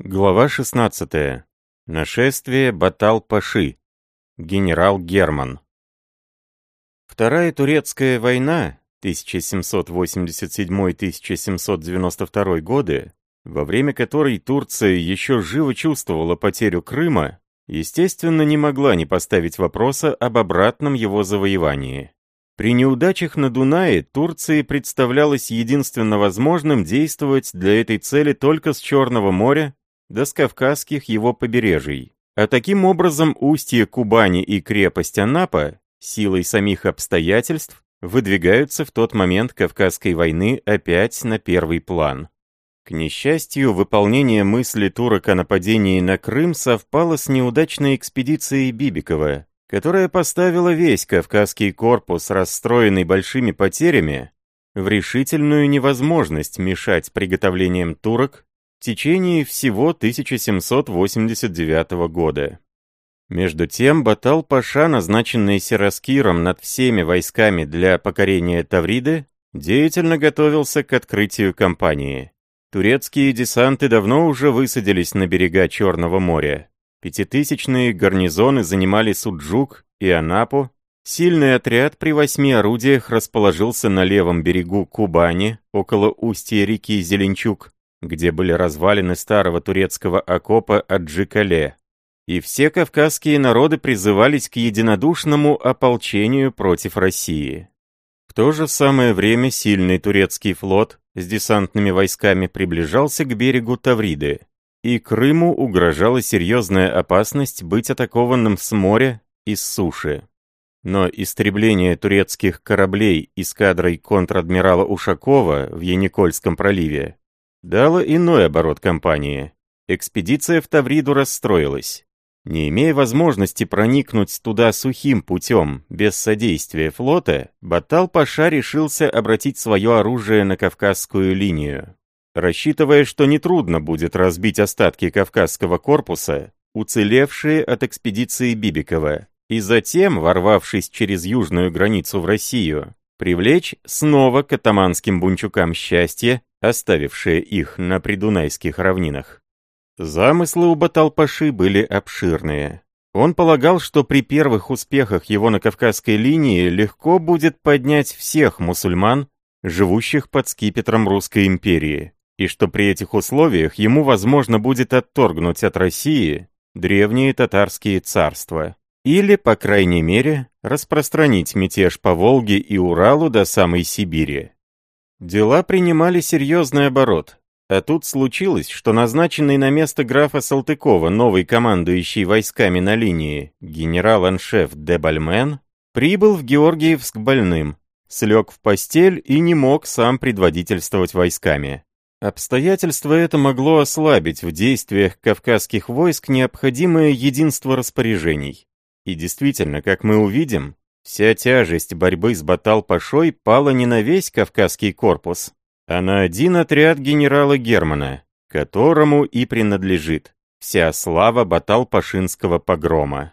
Глава 16. Нашествие Батал-Паши. Генерал Герман. Вторая турецкая война 1787-1792 годы, во время которой Турция еще живо чувствовала потерю Крыма, естественно, не могла не поставить вопроса об обратном его завоевании. При неудачах на Дунае Турции представлялось единственно возможным действовать для этой цели только с Черного моря до с кавказских его побережий. А таким образом устье Кубани и крепость Анапа, силой самих обстоятельств, выдвигаются в тот момент Кавказской войны опять на первый план. К несчастью, выполнение мысли турок о нападении на Крым совпало с неудачной экспедицией Бибикова, которая поставила весь Кавказский корпус, расстроенный большими потерями, в решительную невозможность мешать приготовлениям турок в течение всего 1789 года. Между тем, Батал-Паша, назначенный Сираскиром над всеми войсками для покорения Тавриды, деятельно готовился к открытию кампании. Турецкие десанты давно уже высадились на берега Черного моря. Пятитысячные гарнизоны занимали Суджук и Анапу. Сильный отряд при восьми орудиях расположился на левом берегу Кубани, около устья реки Зеленчук, где были развалины старого турецкого окопа Аджикале. И все кавказские народы призывались к единодушному ополчению против России. В то же самое время сильный турецкий флот с десантными войсками приближался к берегу Тавриды, и Крыму угрожала серьезная опасность быть атакованным с моря и с суши. Но истребление турецких кораблей эскадрой контр-адмирала Ушакова в Яникольском проливе дало иной оборот кампании. Экспедиция в Тавриду расстроилась. Не имея возможности проникнуть туда сухим путем, без содействия флота, Батал-Паша решился обратить свое оружие на Кавказскую линию. Рассчитывая, что нетрудно будет разбить остатки Кавказского корпуса, уцелевшие от экспедиции Бибикова, и затем, ворвавшись через южную границу в Россию, привлечь снова к атаманским бунчукам счастье оставившие их на придунайских равнинах. Замыслы у Баталпаши были обширные. Он полагал, что при первых успехах его на Кавказской линии легко будет поднять всех мусульман, живущих под скипетром Русской империи, и что при этих условиях ему возможно будет отторгнуть от России древние татарские царства, или, по крайней мере, распространить мятеж по Волге и Уралу до самой Сибири. Дела принимали серьезный оборот. А тут случилось, что назначенный на место графа Салтыкова новый командующий войсками на линии генерал-аншеф де Бальмен прибыл в Георгиевск больным, слег в постель и не мог сам предводительствовать войсками. Обстоятельство это могло ослабить в действиях кавказских войск необходимое единство распоряжений. И действительно, как мы увидим, Вся тяжесть борьбы с Батал-Пашой пала не на весь Кавказский корпус, а на один отряд генерала Германа, которому и принадлежит вся слава Батал-Пашинского погрома.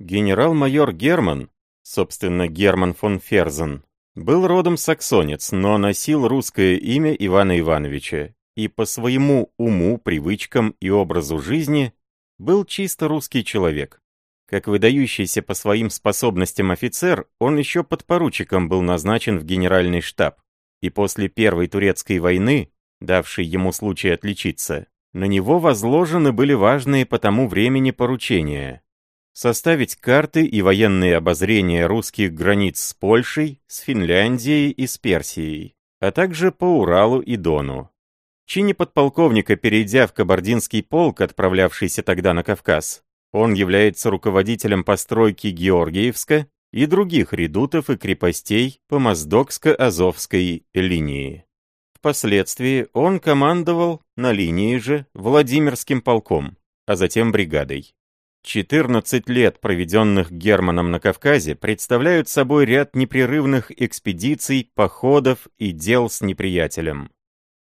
Генерал-майор Герман, собственно Герман фон Ферзен, был родом саксонец, но носил русское имя Ивана Ивановича и по своему уму, привычкам и образу жизни был чисто русский человек. Как выдающийся по своим способностям офицер, он еще подпоручиком был назначен в генеральный штаб. И после Первой Турецкой войны, давшей ему случай отличиться, на него возложены были важные по тому времени поручения. Составить карты и военные обозрения русских границ с Польшей, с Финляндией и с Персией, а также по Уралу и Дону. В чине подполковника, перейдя в Кабардинский полк, отправлявшийся тогда на Кавказ, он является руководителем постройки Георгиевска и других редутов и крепостей по Моздокско-Азовской линии. Впоследствии он командовал на линии же Владимирским полком, а затем бригадой. 14 лет, проведенных Германом на Кавказе, представляют собой ряд непрерывных экспедиций, походов и дел с неприятелем.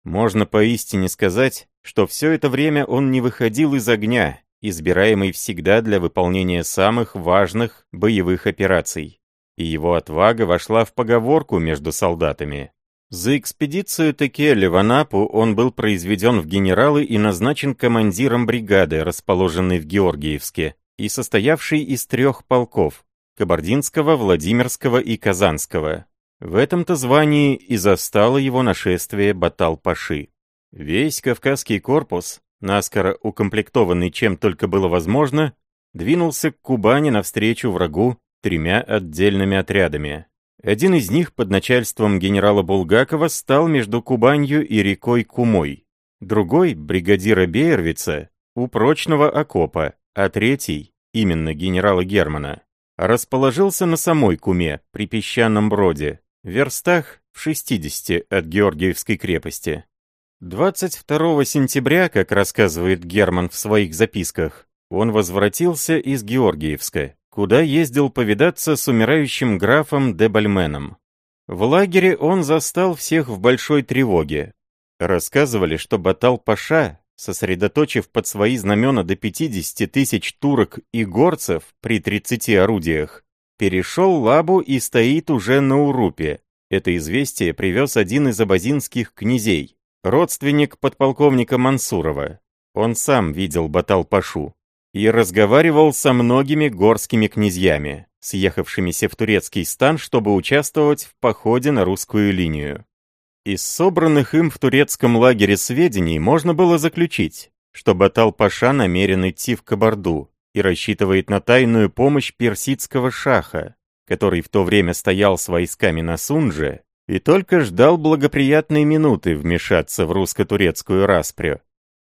Можно поистине сказать, что все это время он не выходил из огня избираемый всегда для выполнения самых важных боевых операций. И его отвага вошла в поговорку между солдатами. За экспедицию Текели в Анапу он был произведен в генералы и назначен командиром бригады, расположенной в Георгиевске, и состоявшей из трех полков – Кабардинского, Владимирского и Казанского. В этом-то звании и застало его нашествие Батал-Паши. Весь Кавказский корпус, наскоро укомплектованный чем только было возможно, двинулся к Кубани навстречу врагу тремя отдельными отрядами. Один из них под начальством генерала Булгакова стал между Кубанью и рекой Кумой. Другой, бригадира Бейервица, у прочного окопа, а третий, именно генерала Германа, расположился на самой Куме, при песчаном броде, в верстах в 60 от Георгиевской крепости. 22 сентября, как рассказывает Герман в своих записках, он возвратился из Георгиевска, куда ездил повидаться с умирающим графом де Бальменом. В лагере он застал всех в большой тревоге. Рассказывали, что Батал-Паша, сосредоточив под свои знамена до 50 тысяч турок и горцев при 30 орудиях, перешел Лабу и стоит уже на Урупе. Это известие привез один из абазинских князей, родственник подполковника Мансурова. Он сам видел Батал-Пашу и разговаривал со многими горскими князьями, съехавшимися в турецкий стан, чтобы участвовать в походе на русскую линию. Из собранных им в турецком лагере сведений можно было заключить, что Батал-Паша намерен идти в Кабарду и рассчитывает на тайную помощь персидского шаха, который в то время стоял с войсками на Сунже и только ждал благоприятной минуты вмешаться в русско-турецкую распрю.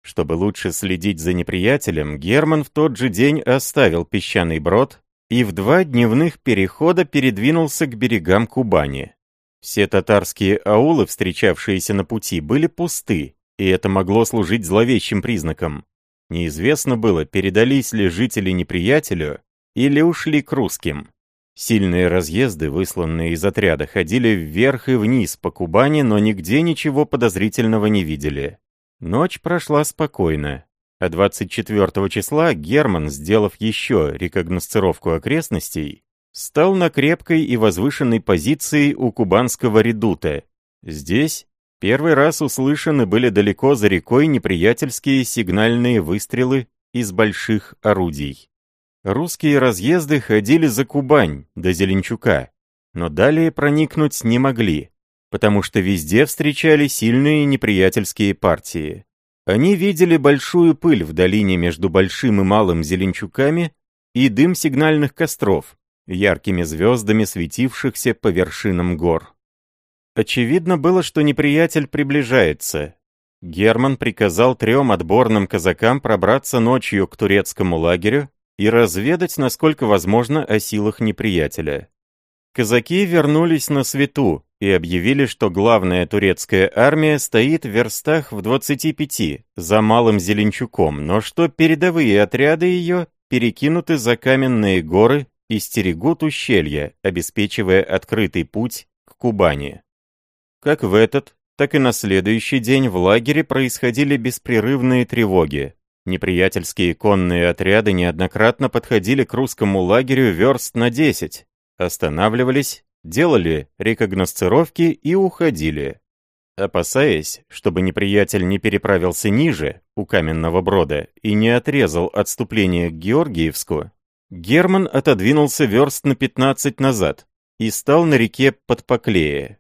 Чтобы лучше следить за неприятелем, Герман в тот же день оставил песчаный брод и в два дневных перехода передвинулся к берегам Кубани. Все татарские аулы, встречавшиеся на пути, были пусты, и это могло служить зловещим признаком. Неизвестно было, передались ли жители неприятелю или ушли к русским. Сильные разъезды, высланные из отряда, ходили вверх и вниз по Кубани, но нигде ничего подозрительного не видели. Ночь прошла спокойно, а 24 числа Герман, сделав еще рекогносцировку окрестностей, стал на крепкой и возвышенной позиции у кубанского редута. Здесь первый раз услышаны были далеко за рекой неприятельские сигнальные выстрелы из больших орудий. Русские разъезды ходили за Кубань до Зеленчука, но далее проникнуть не могли потому что везде встречали сильные неприятельские партии. Они видели большую пыль в долине между Большим и Малым Зеленчуками и дым сигнальных костров, яркими звездами светившихся по вершинам гор. Очевидно было, что неприятель приближается. Герман приказал трем отборным казакам пробраться ночью к турецкому лагерю и разведать, насколько возможно, о силах неприятеля. Казаки вернулись на свету, и объявили, что главная турецкая армия стоит в верстах в 25 за Малым Зеленчуком, но что передовые отряды ее перекинуты за каменные горы и стерегут ущелья, обеспечивая открытый путь к Кубани. Как в этот, так и на следующий день в лагере происходили беспрерывные тревоги. Неприятельские конные отряды неоднократно подходили к русскому лагерю верст на 10, останавливались делали рекогносцировки и уходили. Опасаясь, чтобы неприятель не переправился ниже, у Каменного Брода, и не отрезал отступление к Георгиевску, Герман отодвинулся верст на 15 назад и стал на реке Подпоклее.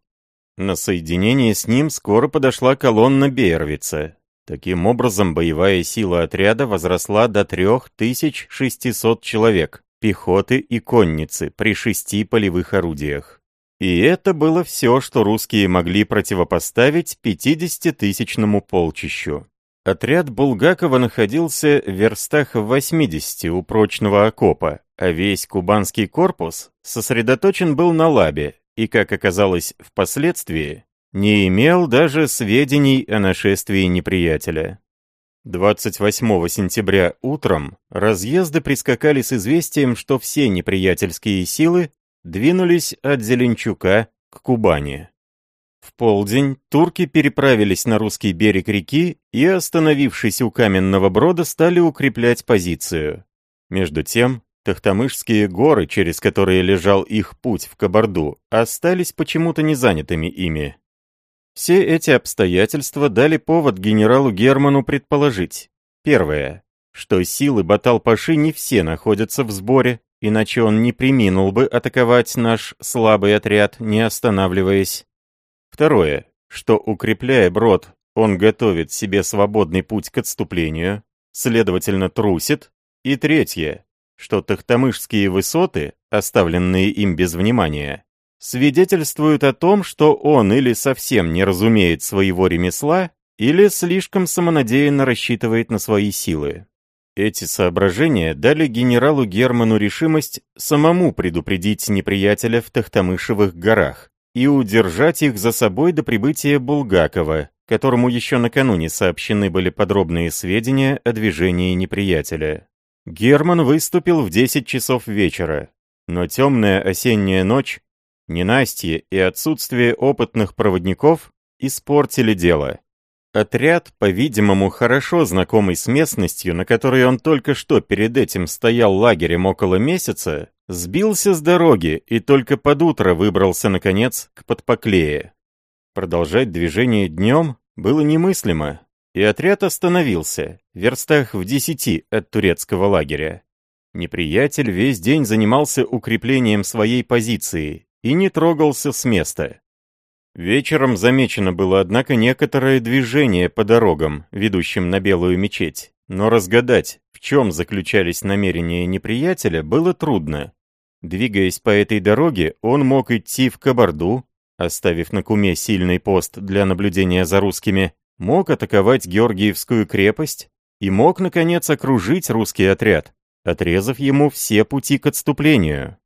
На соединение с ним скоро подошла колонна Бейервица. Таким образом, боевая сила отряда возросла до 3600 человек, пехоты и конницы при шести полевых орудиях. И это было все, что русские могли противопоставить 50-тысячному полчищу. Отряд Булгакова находился в верстах в 80 у прочного окопа, а весь кубанский корпус сосредоточен был на Лабе и, как оказалось впоследствии, не имел даже сведений о нашествии неприятеля. 28 сентября утром разъезды прискакали с известием, что все неприятельские силы двинулись от Зеленчука к Кубани. В полдень турки переправились на русский берег реки и, остановившись у каменного брода, стали укреплять позицию. Между тем, Тахтамышские горы, через которые лежал их путь в Кабарду, остались почему-то не занятыми ими. Все эти обстоятельства дали повод генералу Герману предположить. Первое. Что силы Батал-Паши не все находятся в сборе, иначе он не приминул бы атаковать наш слабый отряд, не останавливаясь. Второе. Что, укрепляя брод, он готовит себе свободный путь к отступлению, следовательно, трусит. И третье. Что Тахтамышские высоты, оставленные им без внимания, свидетельствуют о том, что он или совсем не разумеет своего ремесла, или слишком самонадеянно рассчитывает на свои силы. Эти соображения дали генералу Герману решимость самому предупредить неприятеля в Тахтамышевых горах и удержать их за собой до прибытия Булгакова, которому еще накануне сообщены были подробные сведения о движении неприятеля. Герман выступил в 10 часов вечера, но темная осенняя ночь, ненастье и отсутствие опытных проводников испортили дело. Отряд, по-видимому, хорошо знакомый с местностью, на которой он только что перед этим стоял лагерем около месяца, сбился с дороги и только под утро выбрался, наконец, к Подпоклее. Продолжать движение днем было немыслимо, и отряд остановился, в верстах в десяти от турецкого лагеря. Неприятель весь день занимался укреплением своей позиции и не трогался с места. Вечером замечено было, однако, некоторое движение по дорогам, ведущим на Белую мечеть, но разгадать, в чем заключались намерения неприятеля, было трудно. Двигаясь по этой дороге, он мог идти в Кабарду, оставив на Куме сильный пост для наблюдения за русскими, мог атаковать Георгиевскую крепость и мог, наконец, окружить русский отряд, отрезав ему все пути к отступлению.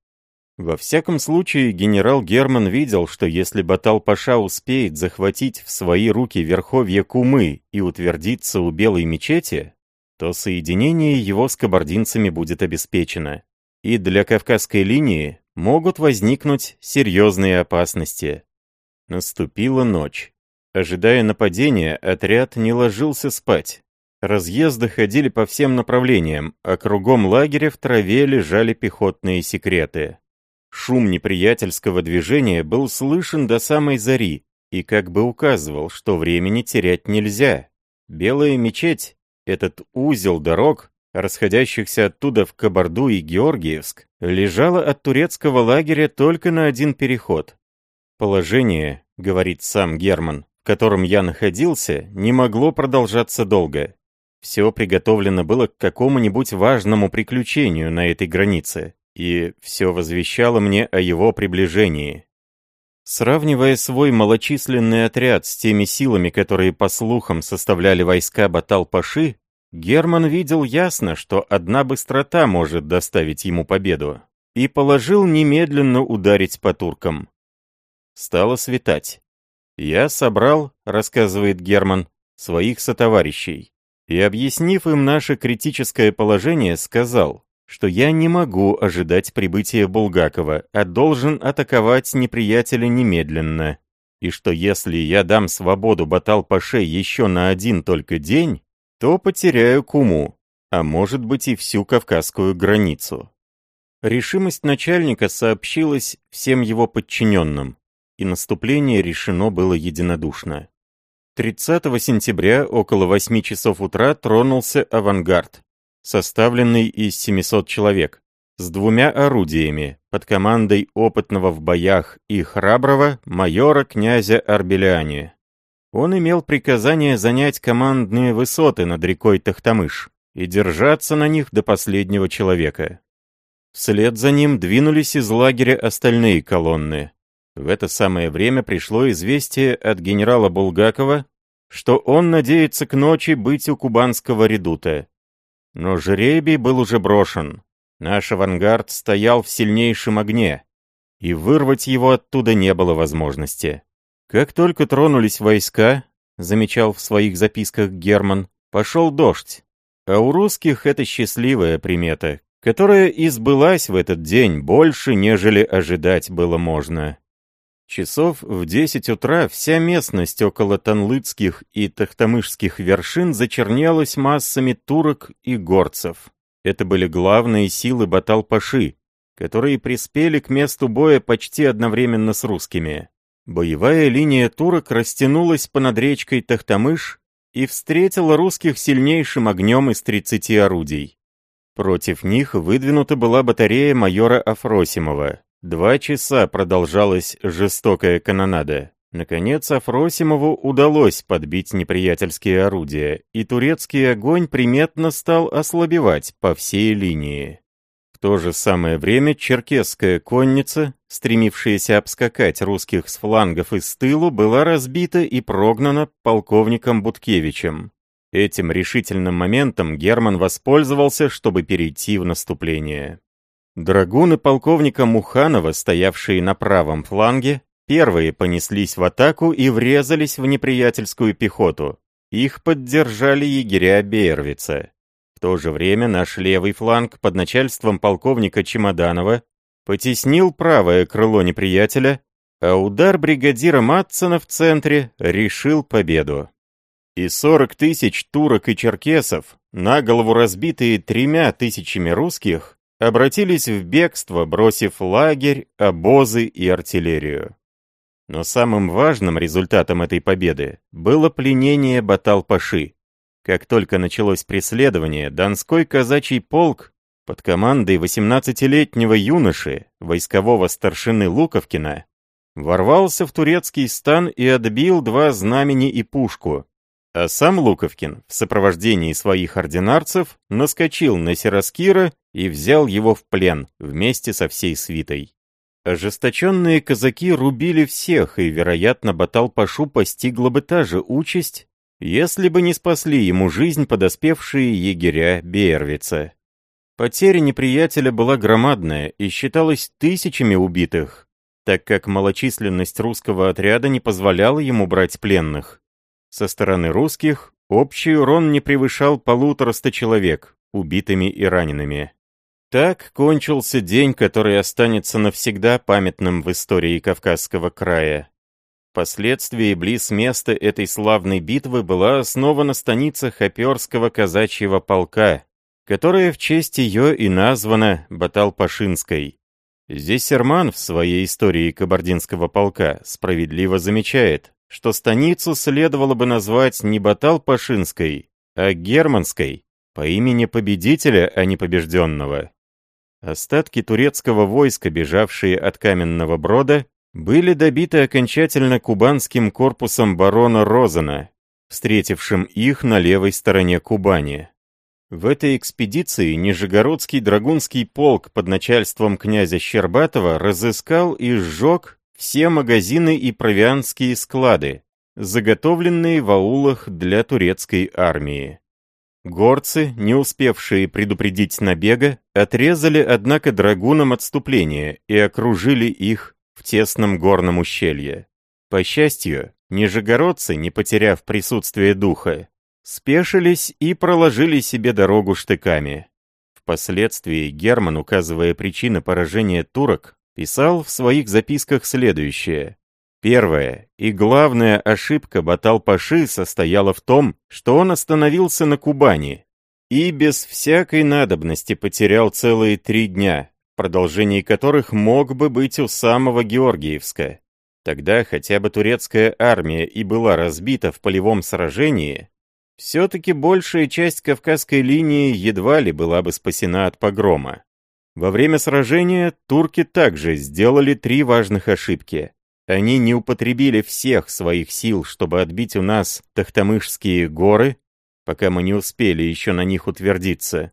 Во всяком случае, генерал Герман видел, что если Батал-Паша успеет захватить в свои руки верховья Кумы и утвердиться у Белой мечети, то соединение его с кабардинцами будет обеспечено. И для Кавказской линии могут возникнуть серьезные опасности. Наступила ночь. Ожидая нападения, отряд не ложился спать. Разъезды ходили по всем направлениям, а кругом лагеря в траве лежали пехотные секреты. Шум неприятельского движения был слышен до самой зари и как бы указывал, что времени терять нельзя. Белая мечеть, этот узел дорог, расходящихся оттуда в Кабарду и Георгиевск, лежала от турецкого лагеря только на один переход. Положение, говорит сам Герман, в котором я находился, не могло продолжаться долго. Все приготовлено было к какому-нибудь важному приключению на этой границе и все возвещало мне о его приближении. Сравнивая свой малочисленный отряд с теми силами, которые, по слухам, составляли войска Батал-Паши, Герман видел ясно, что одна быстрота может доставить ему победу, и положил немедленно ударить по туркам. Стало светать. «Я собрал, — рассказывает Герман, — своих сотоварищей, и, объяснив им наше критическое положение, сказал, что я не могу ожидать прибытия Булгакова, а должен атаковать неприятеля немедленно, и что если я дам свободу Батал-Паше еще на один только день, то потеряю Куму, а может быть и всю кавказскую границу. Решимость начальника сообщилась всем его подчиненным, и наступление решено было единодушно. 30 сентября около 8 часов утра тронулся авангард, составленный из 700 человек, с двумя орудиями, под командой опытного в боях и храброго майора князя Арбеляни. Он имел приказание занять командные высоты над рекой Тахтамыш и держаться на них до последнего человека. Вслед за ним двинулись из лагеря остальные колонны. В это самое время пришло известие от генерала Булгакова, что он надеется к ночи быть у кубанского редута. Но жребий был уже брошен. Наш авангард стоял в сильнейшем огне, и вырвать его оттуда не было возможности. Как только тронулись войска, замечал в своих записках Герман, пошел дождь. А у русских это счастливая примета, которая избылась в этот день больше, нежели ожидать было можно. Часов в 10 утра вся местность около Танлыцких и Тахтамышских вершин зачернялась массами турок и горцев. Это были главные силы Батал-Паши, которые приспели к месту боя почти одновременно с русскими. Боевая линия турок растянулась понад речкой Тахтамыш и встретила русских сильнейшим огнем из 30 орудий. Против них выдвинута была батарея майора Афросимова. Два часа продолжалась жестокая канонада. Наконец, Афросимову удалось подбить неприятельские орудия, и турецкий огонь приметно стал ослабевать по всей линии то же самое время черкесская конница, стремившаяся обскакать русских с флангов и с тылу, была разбита и прогнана полковником Буткевичем. Этим решительным моментом Герман воспользовался, чтобы перейти в наступление. Драгуны полковника Муханова, стоявшие на правом фланге, первые понеслись в атаку и врезались в неприятельскую пехоту. Их поддержали егеря Бейервица то же время наш левый фланг под начальством полковника Чемоданова потеснил правое крыло неприятеля, а удар бригадира Матсона в центре решил победу. И 40 тысяч турок и черкесов, на голову разбитые тремя тысячами русских, обратились в бегство, бросив лагерь, обозы и артиллерию. Но самым важным результатом этой победы было пленение Батал-Паши. Как только началось преследование, Донской казачий полк под командой 18-летнего юноши, войскового старшины Луковкина, ворвался в турецкий стан и отбил два знамени и пушку. А сам Луковкин в сопровождении своих ординарцев наскочил на Сераскира и взял его в плен вместе со всей свитой. Ожесточенные казаки рубили всех, и, вероятно, Батал-Пашу постигла бы та же участь, если бы не спасли ему жизнь подоспевшие егеря Бервица. Потеря неприятеля была громадная и считалась тысячами убитых, так как малочисленность русского отряда не позволяла ему брать пленных. Со стороны русских общий урон не превышал полутораста человек, убитыми и ранеными. Так кончился день, который останется навсегда памятным в истории Кавказского края. Впоследствии близ места этой славной битвы была основана станица Хоперского казачьего полка, которая в честь ее и названа Батал-Пашинской. Здесь Серман в своей истории Кабардинского полка справедливо замечает, что станицу следовало бы назвать не Батал-Пашинской, а Германской, по имени победителя, а не побежденного. Остатки турецкого войска, бежавшие от Каменного Брода, были добиты окончательно кубанским корпусом барона Розена, встретившим их на левой стороне Кубани. В этой экспедиции Нижегородский драгунский полк под начальством князя Щербатова разыскал и сжег все магазины и провианские склады, заготовленные в аулах для турецкой армии. Горцы, не успевшие предупредить набега, отрезали, однако, драгунам отступление и окружили их в тесном горном ущелье. По счастью, нижегородцы, не потеряв присутствие духа, спешились и проложили себе дорогу штыками. Впоследствии Герман, указывая причины поражения турок, писал в своих записках следующее. Первая и главная ошибка Батал-Паши состояла в том, что он остановился на Кубани и без всякой надобности потерял целые три дня, продолжении которых мог бы быть у самого Георгиевска. Тогда хотя бы турецкая армия и была разбита в полевом сражении, все-таки большая часть Кавказской линии едва ли была бы спасена от погрома. Во время сражения турки также сделали три важных ошибки. Они не употребили всех своих сил, чтобы отбить у нас Тахтамышские горы, пока мы не успели еще на них утвердиться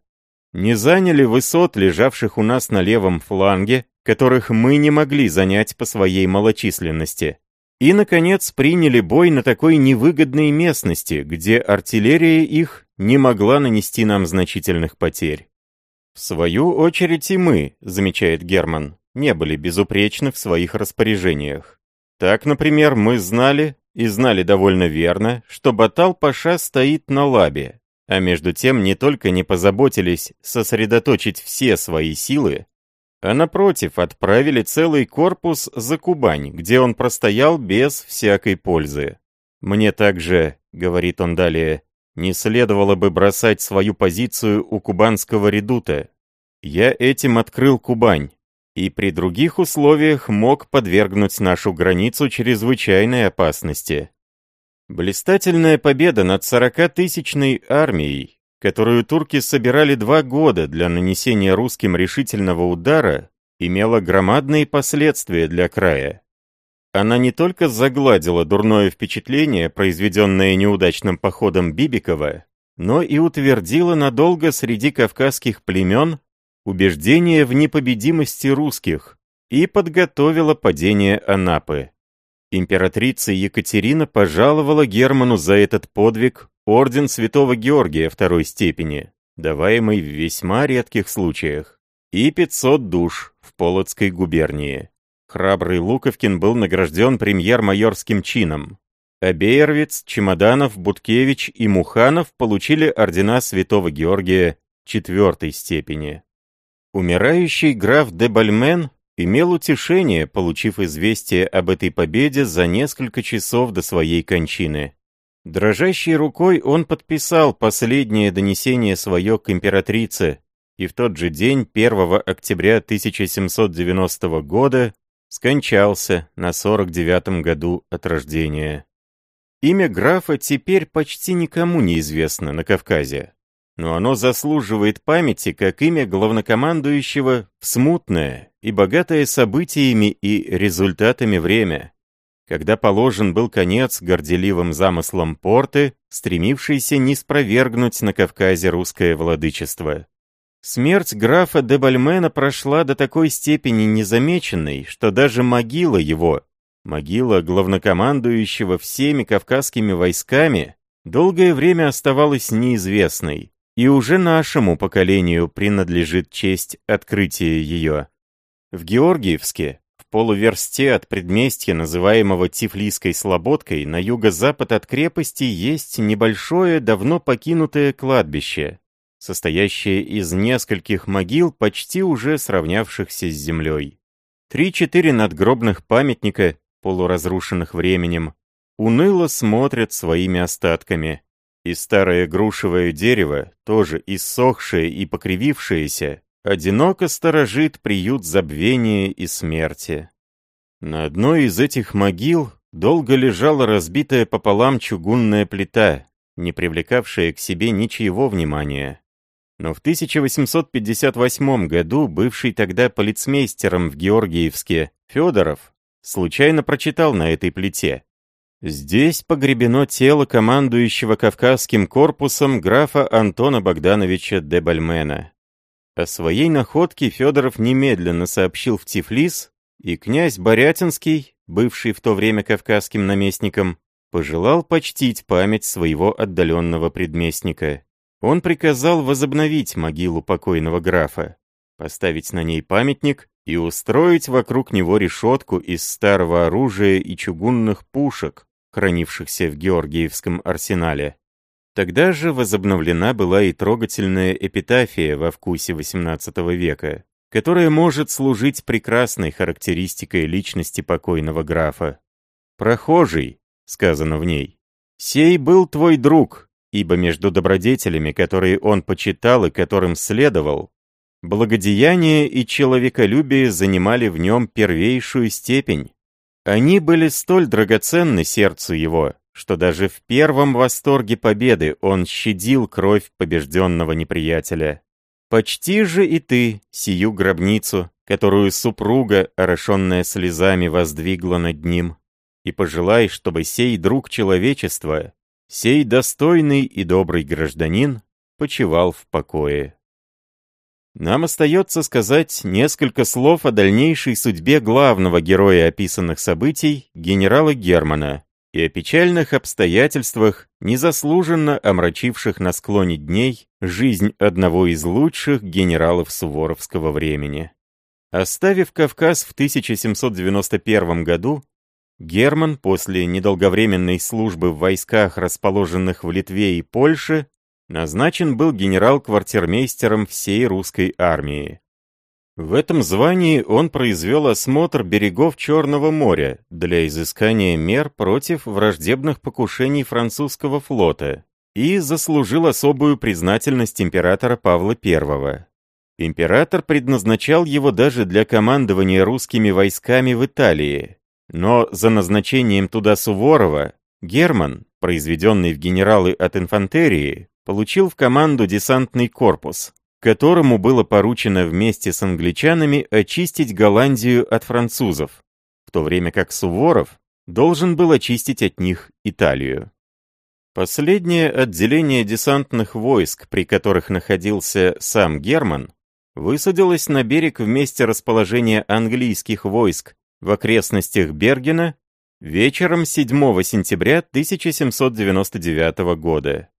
не заняли высот, лежавших у нас на левом фланге, которых мы не могли занять по своей малочисленности. И, наконец, приняли бой на такой невыгодной местности, где артиллерия их не могла нанести нам значительных потерь. В свою очередь и мы, замечает Герман, не были безупречны в своих распоряжениях. Так, например, мы знали, и знали довольно верно, что Батал-Паша стоит на лабе, а между тем не только не позаботились сосредоточить все свои силы, а напротив отправили целый корпус за Кубань, где он простоял без всякой пользы. «Мне также, — говорит он далее, — не следовало бы бросать свою позицию у кубанского редута. Я этим открыл Кубань, и при других условиях мог подвергнуть нашу границу чрезвычайной опасности. Блистательная победа над 40-тысячной армией, которую турки собирали два года для нанесения русским решительного удара, имела громадные последствия для края. Она не только загладила дурное впечатление, произведенное неудачным походом Бибикова, но и утвердила надолго среди кавказских племен убеждение в непобедимости русских и подготовила падение Анапы. Императрица Екатерина пожаловала Герману за этот подвиг орден Святого Георгия второй степени, даваемый в весьма редких случаях, и 500 душ в Полоцкой губернии. Храбрый Луковкин был награжден премьер-майорским чином. А Бейервиц, Чемоданов, Буткевич и Муханов получили ордена Святого Георгия четвертой степени. Умирающий граф де Бальмен имел утешение, получив известие об этой победе за несколько часов до своей кончины. Дрожащей рукой он подписал последнее донесение свое к императрице, и в тот же день, 1 октября 1790 года, скончался на 49-м году от рождения. Имя графа теперь почти никому не известно на Кавказе, но оно заслуживает памяти как имя главнокомандующего в смутное и богатое событиями и результатами время, когда положен был конец горделивым замыслам порты, стремившейся не спровергнуть на Кавказе русское владычество. Смерть графа де Бальмена прошла до такой степени незамеченной, что даже могила его, могила главнокомандующего всеми кавказскими войсками, долгое время оставалась неизвестной, и уже нашему поколению принадлежит честь открытия ее. В Георгиевске, в полуверсте от предместья, называемого Тифлийской Слободкой, на юго-запад от крепости есть небольшое, давно покинутое кладбище, состоящее из нескольких могил, почти уже сравнявшихся с землей. Три-четыре надгробных памятника, полуразрушенных временем, уныло смотрят своими остатками. И старое грушевое дерево, тоже иссохшее и покривившееся, одиноко сторожит приют забвения и смерти. На одной из этих могил долго лежала разбитая пополам чугунная плита, не привлекавшая к себе ничьего внимания. Но в 1858 году бывший тогда полицмейстером в Георгиевске Федоров случайно прочитал на этой плите. Здесь погребено тело командующего Кавказским корпусом графа Антона Богдановича де Бальмена. О своей находке Федоров немедленно сообщил в Тифлис, и князь Борятинский, бывший в то время кавказским наместником, пожелал почтить память своего отдаленного предместника. Он приказал возобновить могилу покойного графа, поставить на ней памятник и устроить вокруг него решетку из старого оружия и чугунных пушек, хранившихся в Георгиевском арсенале. Тогда же возобновлена была и трогательная эпитафия во вкусе XVIII века, которая может служить прекрасной характеристикой личности покойного графа. «Прохожий», — сказано в ней, — «сей был твой друг, ибо между добродетелями, которые он почитал и которым следовал, благодеяние и человеколюбие занимали в нем первейшую степень. Они были столь драгоценны сердцу его, что даже в первом восторге победы он щадил кровь побежденного неприятеля. «Почти же и ты, сию гробницу, которую супруга, орошенная слезами, воздвигла над ним, и пожелай, чтобы сей друг человечества, Сей достойный и добрый гражданин почивал в покое. Нам остается сказать несколько слов о дальнейшей судьбе главного героя описанных событий, генерала Германа, и о печальных обстоятельствах, незаслуженно омрачивших на склоне дней жизнь одного из лучших генералов суворовского времени. Оставив Кавказ в 1791 году, Герман после недолговременной службы в войсках, расположенных в Литве и Польше, назначен был генерал-квартирмейстером всей русской армии. В этом звании он произвел осмотр берегов Черного моря для изыскания мер против враждебных покушений французского флота и заслужил особую признательность императора Павла I. Император предназначал его даже для командования русскими войсками в Италии. Но за назначением туда Суворова Герман, произведенный в генералы от инфантерии, получил в команду десантный корпус, которому было поручено вместе с англичанами очистить Голландию от французов, в то время как Суворов должен был очистить от них Италию. Последнее отделение десантных войск, при которых находился сам Герман, высадилось на берег в месте расположения английских войск в окрестностях Бергена вечером 7 сентября 1799 года.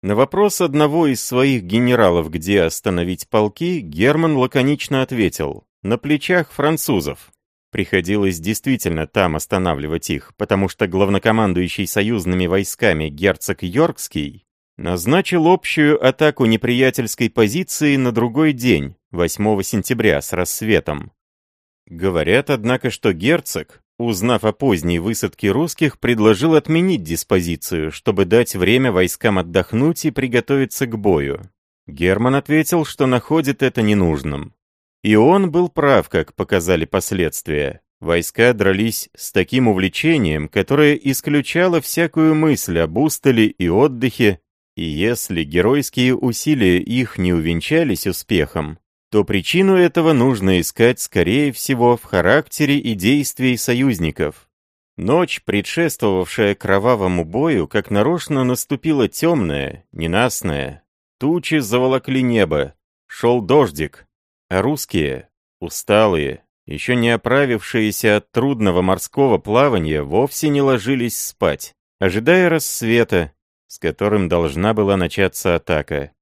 На вопрос одного из своих генералов, где остановить полки, Герман лаконично ответил «на плечах французов». Приходилось действительно там останавливать их, потому что главнокомандующий союзными войсками герцог Йоркский назначил общую атаку неприятельской позиции на другой день, 8 сентября, с рассветом. Говорят, однако, что герцог, узнав о поздней высадке русских, предложил отменить диспозицию, чтобы дать время войскам отдохнуть и приготовиться к бою. Герман ответил, что находит это ненужным. И он был прав, как показали последствия. Войска дрались с таким увлечением, которое исключало всякую мысль об устали и отдыхе, и если геройские усилия их не увенчались успехом, то причину этого нужно искать, скорее всего, в характере и действии союзников. Ночь, предшествовавшая кровавому бою, как нарочно наступила темная, ненастная. Тучи заволокли небо, шел дождик, а русские, усталые, еще не оправившиеся от трудного морского плавания, вовсе не ложились спать, ожидая рассвета, с которым должна была начаться атака.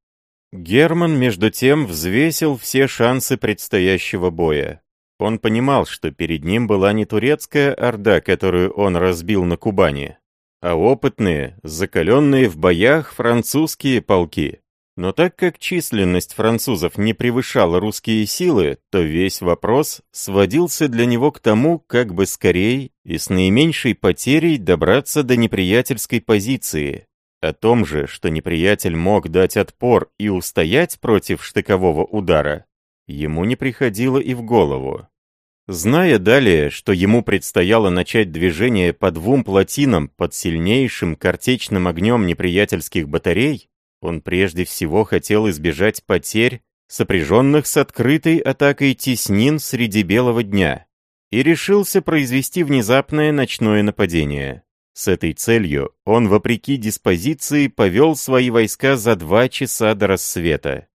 Герман, между тем, взвесил все шансы предстоящего боя. Он понимал, что перед ним была не турецкая орда, которую он разбил на Кубани, а опытные, закаленные в боях французские полки. Но так как численность французов не превышала русские силы, то весь вопрос сводился для него к тому, как бы скорее и с наименьшей потерей добраться до неприятельской позиции. О том же, что неприятель мог дать отпор и устоять против штыкового удара, ему не приходило и в голову. Зная далее, что ему предстояло начать движение по двум плотинам под сильнейшим картечным огнем неприятельских батарей, он прежде всего хотел избежать потерь, сопряженных с открытой атакой теснин среди белого дня, и решился произвести внезапное ночное нападение. С этой целью он, вопреки диспозиции, повел свои войска за два часа до рассвета.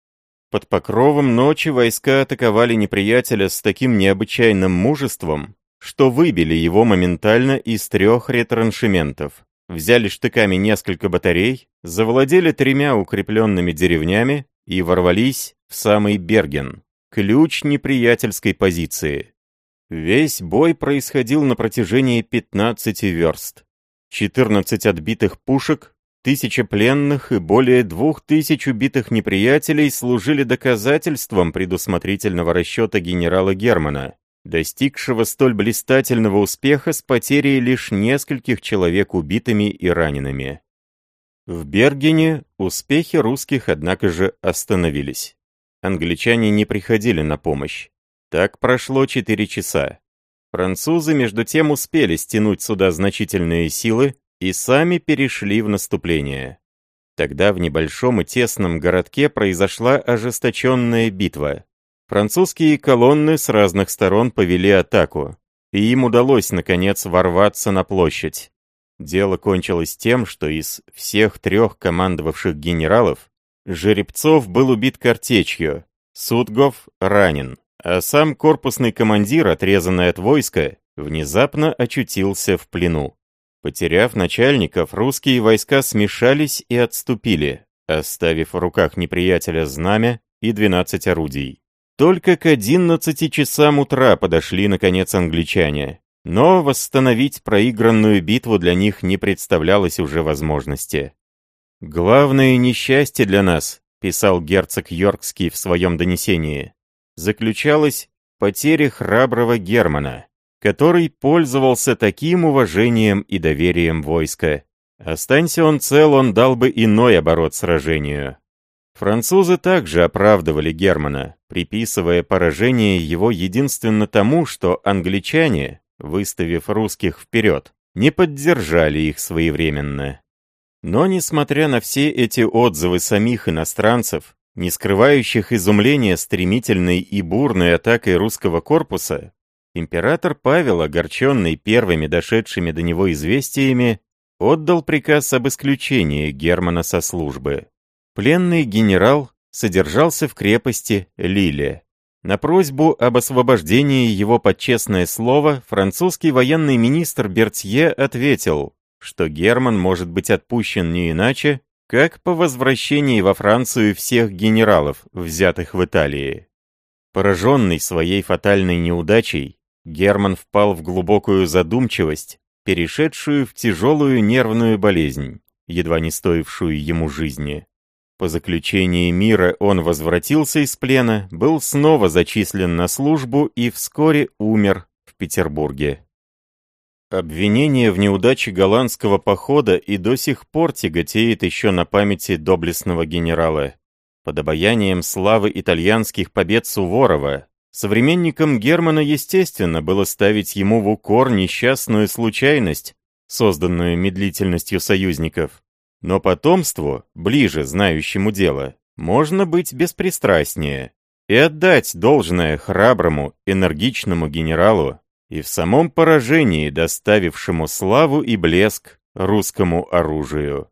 Под покровом ночи войска атаковали неприятеля с таким необычайным мужеством, что выбили его моментально из трех ретраншементов взяли штыками несколько батарей, завладели тремя укрепленными деревнями и ворвались в самый Берген, ключ неприятельской позиции. Весь бой происходил на протяжении 15 верст. 14 отбитых пушек, тысяча пленных и более двух тысяч убитых неприятелей служили доказательством предусмотрительного расчета генерала Германа достигшего столь блистательного успеха с потерей лишь нескольких человек убитыми и ранеными. В Бергене успехи русских, однако же, остановились. Англичане не приходили на помощь. Так прошло четыре часа. Французы, между тем, успели стянуть сюда значительные силы и сами перешли в наступление. Тогда в небольшом и тесном городке произошла ожесточенная битва. Французские колонны с разных сторон повели атаку, и им удалось, наконец, ворваться на площадь. Дело кончилось тем, что из всех трех командовавших генералов Жеребцов был убит картечью, Судгов ранен, а сам корпусный командир, отрезанный от войска, внезапно очутился в плену. Потеряв начальников, русские войска смешались и отступили, оставив в руках неприятеля знамя и 12 орудий. Только к 11 часам утра подошли, наконец, англичане. Но восстановить проигранную битву для них не представлялось уже возможности. «Главное несчастье для нас», — писал герцог Йоркский в своем донесении, заключалось в потере храброго Германа, который пользовался таким уважением и доверием войска. Останься он цел, он дал бы иной оборот сражению. Французы также оправдывали Германа, приписывая поражение его единственно тому, что англичане, выставив русских вперед, не поддержали их своевременно. Но несмотря на все эти отзывы самих иностранцев, не скрывающих изумления стремительной и бурной атакой русского корпуса, император Павел, огорченный первыми дошедшими до него известиями, отдал приказ об исключении Германа со службы. Пленный генерал содержался в крепости Лиле. На просьбу об освобождении его под честное слово французский военный министр Бертье ответил, что Герман может быть отпущен не иначе, как по возвращении во Францию всех генералов, взятых в Италии. Пораженный своей фатальной неудачей, Герман впал в глубокую задумчивость, перешедшую в тяжелую нервную болезнь, едва не стоившую ему жизни. По заключении мира он возвратился из плена, был снова зачислен на службу и вскоре умер в Петербурге. Обвинение в неудаче голландского похода и до сих пор тяготеет еще на памяти доблестного генерала. Под обаянием славы итальянских побед Суворова, современникам Германа, естественно, было ставить ему в укор несчастную случайность, созданную медлительностью союзников. Но потомству, ближе знающему дело, можно быть беспристрастнее и отдать должное храброму, энергичному генералу, и в самом поражении доставившему славу и блеск русскому оружию.